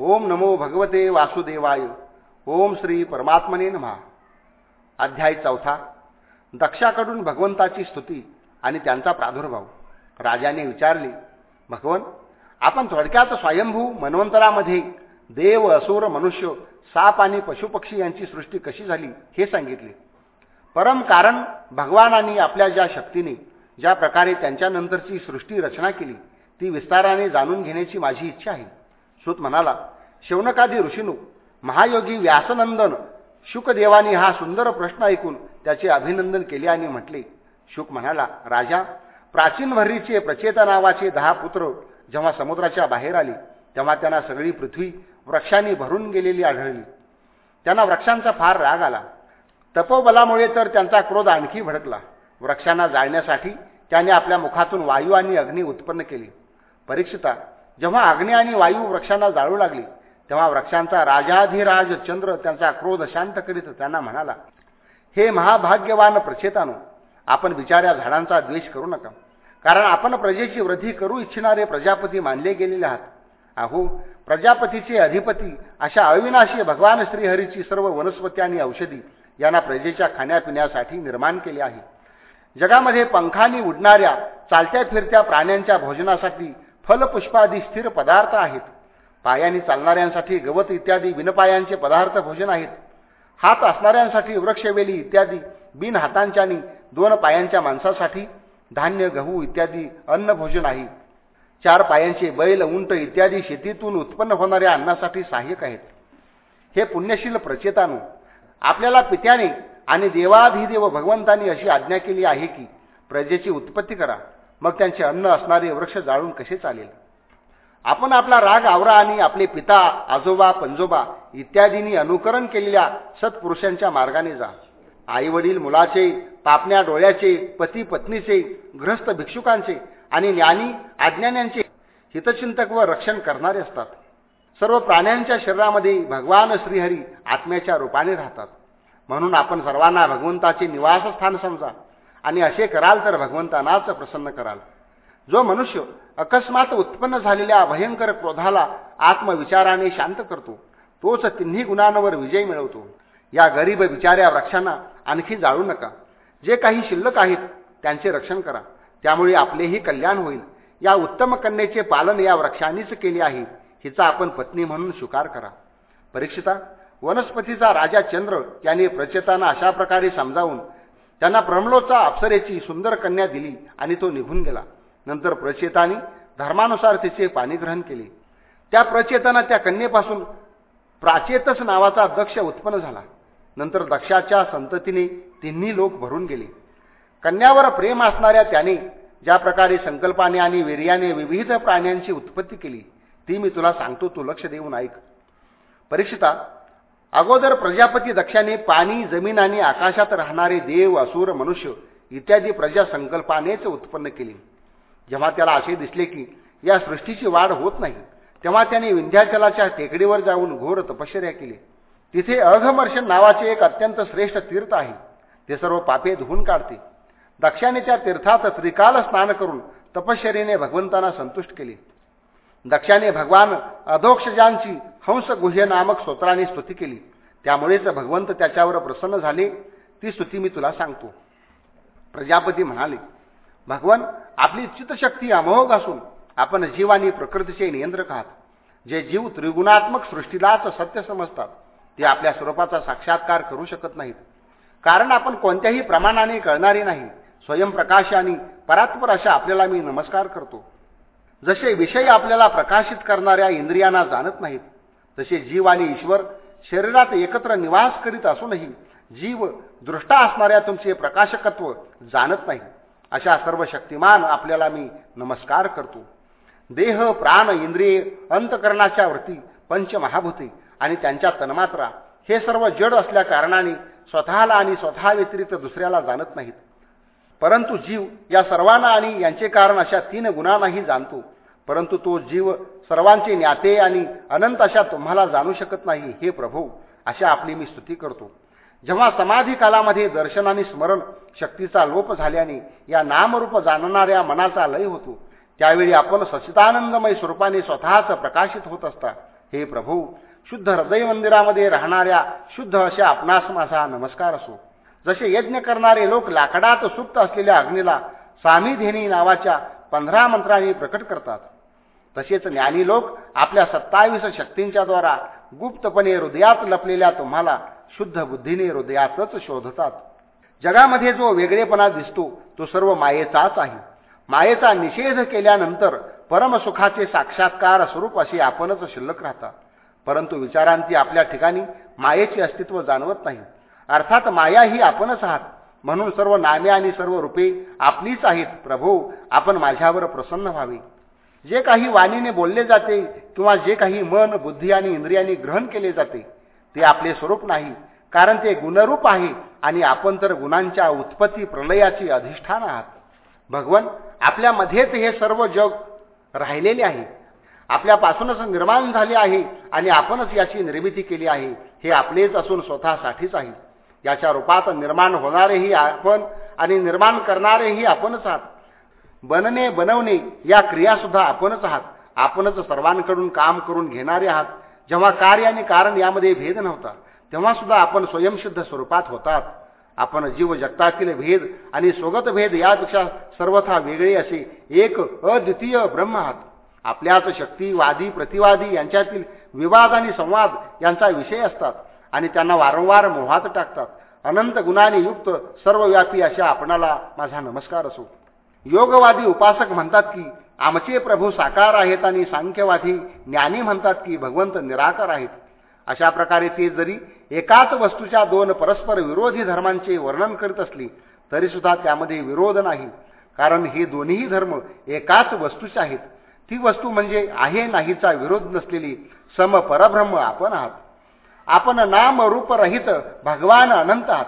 ओम नमो भगवते वासुदेवाय. ओम श्री परमात्मने नमहा अध्याय चौथा. दक्षाकडून भगवंताची स्तुती आणि त्यांचा प्रादुर्भाव. राजाने विचारले भगवन आपण थोडक्यात स्वयंभू मन्वंतरामध्ये देव असुर मनुष्य साप आणि पशुपक्षी यांची सृष्टी कशी झाली हे सांगितले. परम कारण भगवानांनी आपल्या ज्या शक्तीने ज्या प्रकारे त्यांच्यानंतरची सृष्टी रचना केली ती विस्ताराने जाणून घेण्याची माझी इच्छा आहे. सुत म्हणाला शौनकादी ऋषीनू महायोगी व्यासनंदन शुकदेवानी हा सुंदर प्रश्न ऐकून त्याचे अभिनंदन केले आणि म्हटले. शुक म्हणाला राजा प्राचीन भरीचे प्रचेता नावाचे दहा पुत्र जेव्हा समुद्राच्या बाहेर आले तेव्हा त्यांना सगळी पृथ्वी वृक्षांनी भरून गेलेली आढळली. त्यांना वृक्षांचा फार राग आला. तपोबलामुळे तर त्यांचा क्रोध आणखी भडकला. वृक्षांना जाळण्यासाठी त्याने आपल्या मुखातून वायू आणि अग्नी उत्पन्न केली. परीक्षिता जेव्हा अग्नी आणि वायू वृक्षांना जाळू लागली तेव्हा वृक्षांचा राजाधिराज चंद्र त्यांचा क्रोध शांत करीत त्यांना म्हणाला हे महाभाग्यवान प्रचेतानो आपण बिचाऱ्या झाडांचा द्वेष करू नका. कारण आपण प्रजेची वृद्धी करू इच्छिणारे प्रजापती मानले गेलेले आहात. अहो प्रजापतीचे अधिपती अशा अविनाशी भगवान श्रीहरीची सर्व वनस्पती आणि औषधी यांना प्रजेच्या खाण्यापिण्यासाठी निर्माण केले आहे. जगामध्ये पंखांनी उडणाऱ्या चालत्या फिरत्या प्राण्यांच्या भोजनासाठी फलपुष्पादी स्थिर पदार्थ आहेत. पायाने चालणाऱ्यांसाठी गवत इत्यादी बिनपायांचे पदार्थ भोजन आहेत. हात असणाऱ्यांसाठी वृक्षवेली इत्यादी बिन हातांच्या आणि दोन पायांच्या माणसासाठी धान्य गहू इत्यादी अन्न भोजन आहे. चार पायांचे बैल उंट इत्यादी शेतीतून उत्पन्न होणाऱ्या अन्नासाठी सहाय्यक आहेत. हे पुण्यशील प्रचेतानू आपल्याला पित्याने आणि देवाधिदेव भगवंतांनी अशी आज्ञा केली आहे की प्रजेची उत्पत्ती करा. मग त्यांचे अन्न असणारे वृक्ष जाळून कसे चालेल? आपण आपला राग आवरा आणि आपले पिता आजोबा पंजोबा इत्यादींनी अनुकरण केलेल्या सत्पुरुषांच्या मार्गाने जा. आई वडील मुलाचे पापण्या डोळ्याचे पती पत्नीचे ग्रस्त भिक्षुकांचे आणि ज्ञानी अज्ञानांचे हितचिंतक व रक्षण करणारे असतात. सर्व प्राण्यांच्या शरीरामध्ये भगवान श्रीहरी आत्म्याच्या रूपाने राहतात. म्हणून आपण सर्वांना भगवंताचे निवासस्थान समजा. आणि असे कराल तर भगवंतानाच प्रसन्न कराल. जो मनुष्य अकस्मात उत्पन्न झालेल्या भयंकर क्रोधाला आत्मविचाराने शांत करतो तोच तिन्ही गुणांवर विजय मिळवतो. या गरीब विचाऱ्या वृक्षांना आणखी जाळू नका. जे काही शिल्लक आहेत त्यांचे रक्षण करा. त्यामुळे आपलेही कल्याण होईल. या उत्तम कन्येचे पालन या वृक्षांनीच केले आहे हिचा आपण पत्नी म्हणून स्वीकार करा. परीक्षिता वनस्पतीचा राजा चंद्र याने प्रचेतांना अशा प्रकारे समजावून त्यांना प्रमलोचा अप्सरेची सुंदर कन्या दिली आणि तो निघून गेला. नंतर प्रचेताने धर्मानुसार तिचे पाणीग्रहण केले. त्या प्रचेताना त्या कन्येपासून प्राचेतस नावाचा दक्ष उत्पन्न झाला. नंतर दक्षाच्या संततीने तिन्ही लोक भरून गेले. कन्यावर प्रेम असणाऱ्या त्याने ज्या प्रकारे संकल्पाने आणि वीर्याने विविध प्राण्यांची उत्पत्ती केली ती मी तुला सांगतो तू लक्ष देऊन ऐक. परीक्षिता अगोदर प्रजापती दक्षाने पाणी जमीन आणि आकाशात राहणारे देव असुर मनुष्य इत्यादी प्रजा संकल्पानेच उत्पन्न केली. जेव्हा त्याला असे दिसले की या सृष्टीची वाढ होत नाही तेव्हा त्याने विंध्याचलाच्या टेकडीवर जाऊन घोर तपश्चर्या केली. तिथे अघमर्षण नावाचे एक अत्यंत श्रेष्ठ तीर्थ आहे. ते सर्व पापे धुवून काढते. दक्षाने त्या तीर्थात त्रिकाल स्नान करून तपश्चरीने भगवंतांना संतुष्ट केले. दक्षाने भगवान अधोक्षजांची हंस गुह्य नामक स्तोत्राने स्तुती केली. त्यामुळेच भगवंत त्याच्यावर प्रसन्न झाले. ती स्तुती मी तुला सांगतो. प्रजापती म्हणाले भगवान आपली चितशक्ती अमोघ असून आपण जीव आणि प्रकृतीचे नियंत्रक आहात. जे जीव त्रिगुणात्मक सृष्टीलाच सत्य समजतात ते आपल्या स्वरूपाचा साक्षात्कार करू शकत नाहीत. कारण आपण कोणत्याही प्रमाणाने कळणारे नाही. स्वयंप्रकाश आणि परात्पर अशा आपल्याला मी नमस्कार करतो. जसे विषय आपल्याला प्रकाशित करणाऱ्या इंद्रियांना जाणत नाहीत तसे जीव आणि ईश्वर शरीरात एकत्र निवास करीत असूनही जीव दृष्टा असणाऱ्या तुमचे प्रकाशकत्व जाणत नाही. अशा सर्व शक्तिमान आपल्याला मी नमस्कार करतो. देह प्राण इंद्रिय अंतकरणाच्या वृत्ती पंचमहाभूते आणि त्यांच्या तन्मात्रा हे सर्व जड असल्या कारणाने स्वतःला आणि स्वतः व्यतिरिक्त दुसऱ्याला जाणत नाहीत. परंतु जीव या सर्वांना आणि यांचे कारण अशा तीन गुणांनाही जाणतो. परंतु तो जीव सर्वांचे ज्ञाते आणि अनंत अशा तुम्हाला जाणू शकत नाही हे प्रभू अशा आपली मी स्तुती करतो. जेव्हा समाधी कालामध्ये दर्शन आणि स्मरण शक्तीचा लोप झाल्याने या नामरूप जाणणाऱ्या मनाचा लय होतो त्यावेळी आपण सचितानंदमय स्वरूपाने स्वतःच प्रकाशित होत असता. हे प्रभू शुद्ध हृदय मंदिरामध्ये राहणाऱ्या शुद्ध अशा आपणास माझा नमस्कार असो. जसे यज्ञ करणारे लोक लाकडात सुप्त असलेल्या अग्नीला सामीधेनी नावाच्या पंधरा मंत्रांनी प्रकट करतात. तसेच ज्ञानी लोक आपल्या सत्तावीस शक्तींच्या द्वारा गुप्तपणे हृदयात लपलेल्या तुम्हाला शुद्ध बुद्धीने हृदयातच शोधतात. जगामध्ये जो वेगळेपणा दिसतो तो सर्व मायेचाच आहे. मायेचा निषेध केल्यानंतर परमसुखाचे साक्षात्कार स्वरूप असे आपणच शिल्लक राहतात. परंतु विचारांती आपल्या ठिकाणी मायेचे अस्तित्व जाणवत नाही. अर्थात माया ही आपणच आहात. म्हणून सर्व नामे आणि सर्व रूपे आपलीच आहेत. प्रभू आपण माझ्यावर प्रसन्न व्हावे. जे काही वाणीने बोलले जाते किंवा जे काही मन बुद्धी आणि इंद्रियांनी ग्रहण केले जाते ते आपले स्वरूप नाही कारण ते गुणरूप आहे आणि आपण तर गुणांच्या उत्पत्ती प्रलयाची अधिष्ठान आहात. भगवन आपल्यामध्येच हे सर्व जग राहिलेले आहे. आपल्यापासूनच निर्माण झाले आहे आणि आपणच याची निर्मिती केली आहे. हे आपलेच असून स्वतःसाठीच आहे. याच्या रूपात निर्माण होणारेही आपण आणि निर्माण करणारेही आपणच आहात. बनणे बनवणे या क्रियासुद्धा आपणच आहात. आपणच सर्वांकडून काम करून घेणारे आहात. जेव्हा कार्य आणि कारण यामध्ये भेद नव्हता तेव्हा सुद्धा आपण स्वयंसिद्ध स्वरूपात होतात. आपण जीव जगतातील भेद आणि स्वगत भेद यापेक्षा सर्वथा वेगळे असे एक अद्वितीय ब्रह्म आहात. आपल्याच शक्ती वादी प्रतिवादी यांच्यातील विवाद आणि संवाद यांचा विषय असतात आणि त्यांना वारंवार मोहात टाकतात. अनंत गुणाने युक्त सर्वव्यापी अशा आपणाला माझा नमस्कार असो. योगवादी उपासक म्हणतात की आमचे प्रभू साकार आहेत आणि सांख्यवादी ज्ञानी म्हणतात की भगवंत निराकार आहेत. अशा प्रकारे ते जरी एकाच वस्तूच्या दोन परस्पर विरोधी धर्मांचे वर्णन करीत असली तरी सुद्धा त्यामध्ये विरोध नाही. कारण हे दोन्ही धर्म एकाच वस्तूचे आहेत. ती वस्तू म्हणजे आहे नाहीचा विरोध नसलेली सम परब्रह्म आपण आहात. आपण नाम रूपरहित भगवान अनंत आहात.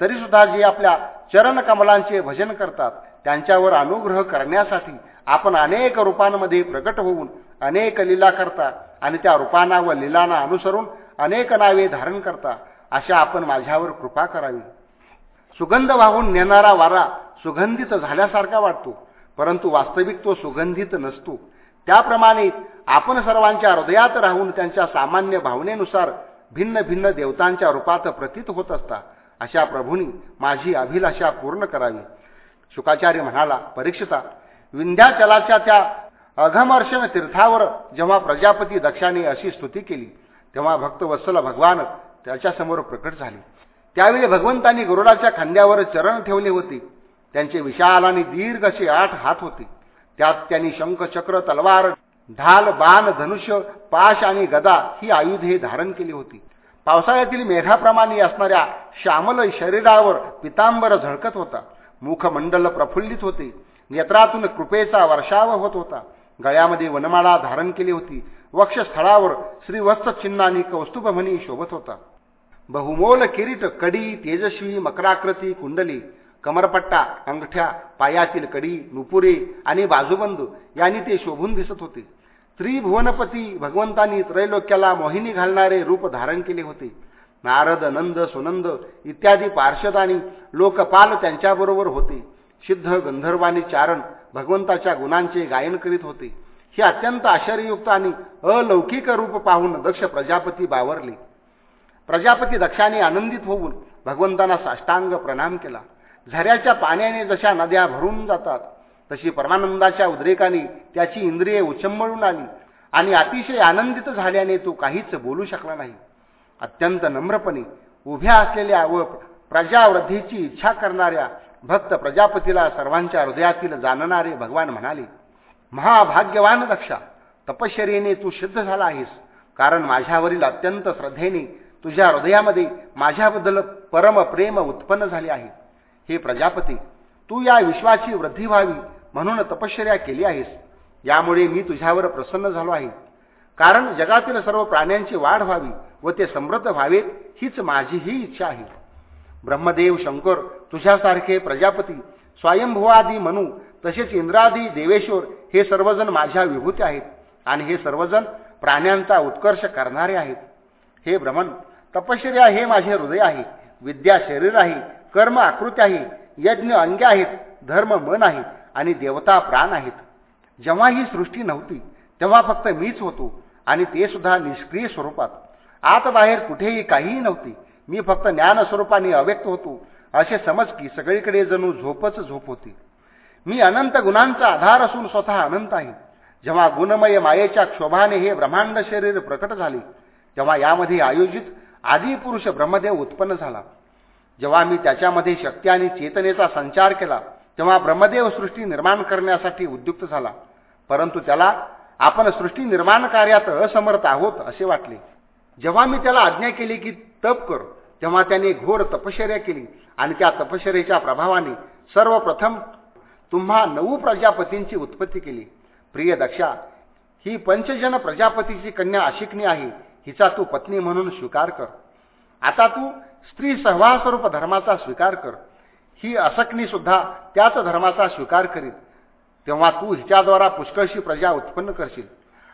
तरीसुद्धा जे आपल्या चरण कमलांचे भजन करतात त्यांच्यावर अनुग्रह करण्यासाठी आपण अनेक रूपांमध्ये प्रकट होऊन अनेक लीला करता आणि त्या रूपांना व लिलांना अनुसरून अनेक नावे धारण करता अशा आपण माझ्यावर कृपा करावी. सुगंध वाहून नेणारा वारा सुगंधित झाल्यासारखा वाटतो परंतु वास्तविक तो सुगंधित नसतो. त्याप्रमाणे आपण सर्वांच्या हृदयात राहून त्यांच्या सामान्य भावनेनुसार भिन्न भिन्न देवतांच्या रूपात प्रतीत होत असता अशा प्रभूंनी माझी अभिलाषा पूर्ण करावी. शुकाचार्य म्हणाला परीक्षिता विंध्याचलाच्या त्या अघमर्षण तीर्थावर जेव्हा प्रजापती दक्षाने अशी स्तुती केली तेव्हा भक्तवत्सल भगवान त्याच्यासमोर प्रकट झाले. त्यावेळी भगवंतांनी गरुडाच्या खांद्यावर चरण ठेवले होते. त्यांचे विशाल आणि दीर्घ असे आठ हात होते. त्यात त्यांनी शंखचक्र तलवार ढाल बाण धनुष्य पाश आणि गदा ही आयुधे धारण केली होती. पावसाळ्यातील मेघाप्रमाणे असणाऱ्या श्यामल शरीरावर पितांबर झळकत होता. मुखमंडल प्रफुल्लित होते. नेत्रातून कृपेचा वर्षाव होत होता. गळ्यामध्ये वनमाळा धारण केली होती. वक्षस्थळावर श्रीवत्स चिन्हानी कौस्तुभ शोभत होता. बहुमोल किरीट कडी तेजस्वी मकराकृती कुंडली कमरपट्टा अंगठ्या पायातील कडी नुपुरे आणि बाजूबंद यांनी ते शोभून दिसत होते. त्रिभुवनपती भगवंतांनी त्रैलोक्याला मोहिनी घालणारे रूप धारण केले होते. नारद नंद सुनंद इत्यादी पार्षद आणि लोकपाल त्यांच्याबरोबर होते. सिद्ध गंधर्वानी चारण भगवंताच्या गुणांचे गायन करीत होते. हे अत्यंत आश्चर्ययुक्त आणि अलौकिक रूप पाहून दक्ष प्रजापती बावरले. प्रजापती दक्षाने आनंदित होऊन भगवंतांना साष्टांग प्रणाम केला. झऱ्याच्या पाण्याने जशा नद्या भरून जातात तशी परमानंदाच्या उद्रेकाने त्याची इंद्रिये उचंबळून आली आणि अतिशय आनंदित झाल्याने तो काहीच बोलू शकला नाही. अत्यंत नम्रपणे उभ्या असलेल्या व प्रजावृद्धीची इच्छा करणाऱ्या भक्त प्रजापतीला सर्वांच्या हृदयातील जाणणारे भगवान म्हणाले महाभाग्यवान दक्षा तपश्चर्येने तू सिद्ध झाला आहेस. कारण माझ्यावरील अत्यंत श्रद्धेने तुझ्या हृदयामध्ये माझ्याबद्दल परम प्रेम उत्पन्न झाले आहे. हे प्रजापती तू या विश्वाची वृद्धी व्हावी म्हणून तपश्चर्या केली आहेस. यामुळे मी तुझ्यावर प्रसन्न झालो आहे. कारण जगातील सर्व प्राण्यांची वाढ व्हावी व ते समृद्ध व्हावेत हीच माझीही इच्छा आहे. ब्रह्मदेव शंकर तुझ्यासारखे प्रजापती स्वयंभुवादी मनू तसेच इंद्रादी देवेश्वर हे सर्वजण माझ्या विभूती आहेत आणि हे सर्वजण प्राण्यांचा उत्कर्ष करणारे आहेत. हे भ्रमण तपश्चर्या हे माझे हृदय आहे विद्या शरीर आहे कर्म आकृती आहे यज्ञ अंग आहेत धर्म मन आहे आणि देवता प्राण आहेत. जेव्हा ही सृष्टी नव्हती तेव्हा फक्त मीच होतो आणि ते सुद्धा निष्क्रिय स्वरूपात. आत बाहेर कुठेही काहीही नव्हती. मी फक्त ज्ञानस्वरूपाने अव्यक्त होतो असे समज की सगळीकडे जणू झोपच झोप होती. मी अनंत गुणांचा आधार असून स्वतः अनंत आहे. जेव्हा गुणमय मायेच्या क्षोभाने हे ब्रह्मांड शरीर प्रकट झाले तेव्हा यामध्ये आयोजित आदिपुरुष ब्रह्मदेव उत्पन्न झाला. जेव्हा मी त्याच्यामध्ये शक्ती आणि चेतनेचा संचार केला तेव्हा ब्रह्मदेव सृष्टी निर्माण करण्यासाठी उद्युक्त झाला. परंतु त्याला आपण सृष्टी निर्माण कार्यात असमर्थ आहोत असे वाटले. जेव्हा मी त्याला आज्ञा केली की तप कर तेव्हा त्याने घोर तपश्चर्या केली. आणि त्या तपश्चर्याच्या प्रभावाने सर्वप्रथम तुम्हा नऊ प्रजापतींची उत्पत्ती केली. प्रिय दक्षा ही पंचजन प्रजापतीची कन्या अशिकणी आहे. हिचा तू पत्नी म्हणून स्वीकार कर. आता तू स्त्री सहवासरूप धर्माचा स्वीकार कर. ही असकणी सुद्धा त्याच धर्माचा स्वीकार करीत तेव्हा तू हिच्याद्वारा पुष्कळशी प्रजा उत्पन्न करशील.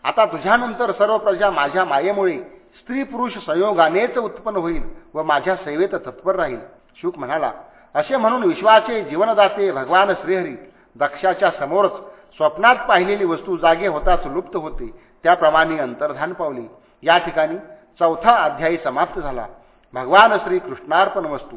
आता तुझ्यानंतर सर्व प्रजा माझ्या मायेमुळे स्त्री पुरुष संयोगानेच उत्पन्न होईल व माझ्या सेवेत तत्पर राहील. शुक म्हणाला असे म्हणून विश्वाचे जीवनदाते भगवान श्रीहरी दक्षाच्या समोरच स्वप्नात पाहिलेली वस्तू जागे होताच लुप्त होते त्याप्रमाणे अंतर्धान पावली. या ठिकाणी चौथा अध्यायी समाप्त झाला. भगवान श्री कृष्णार्पण वस्तू.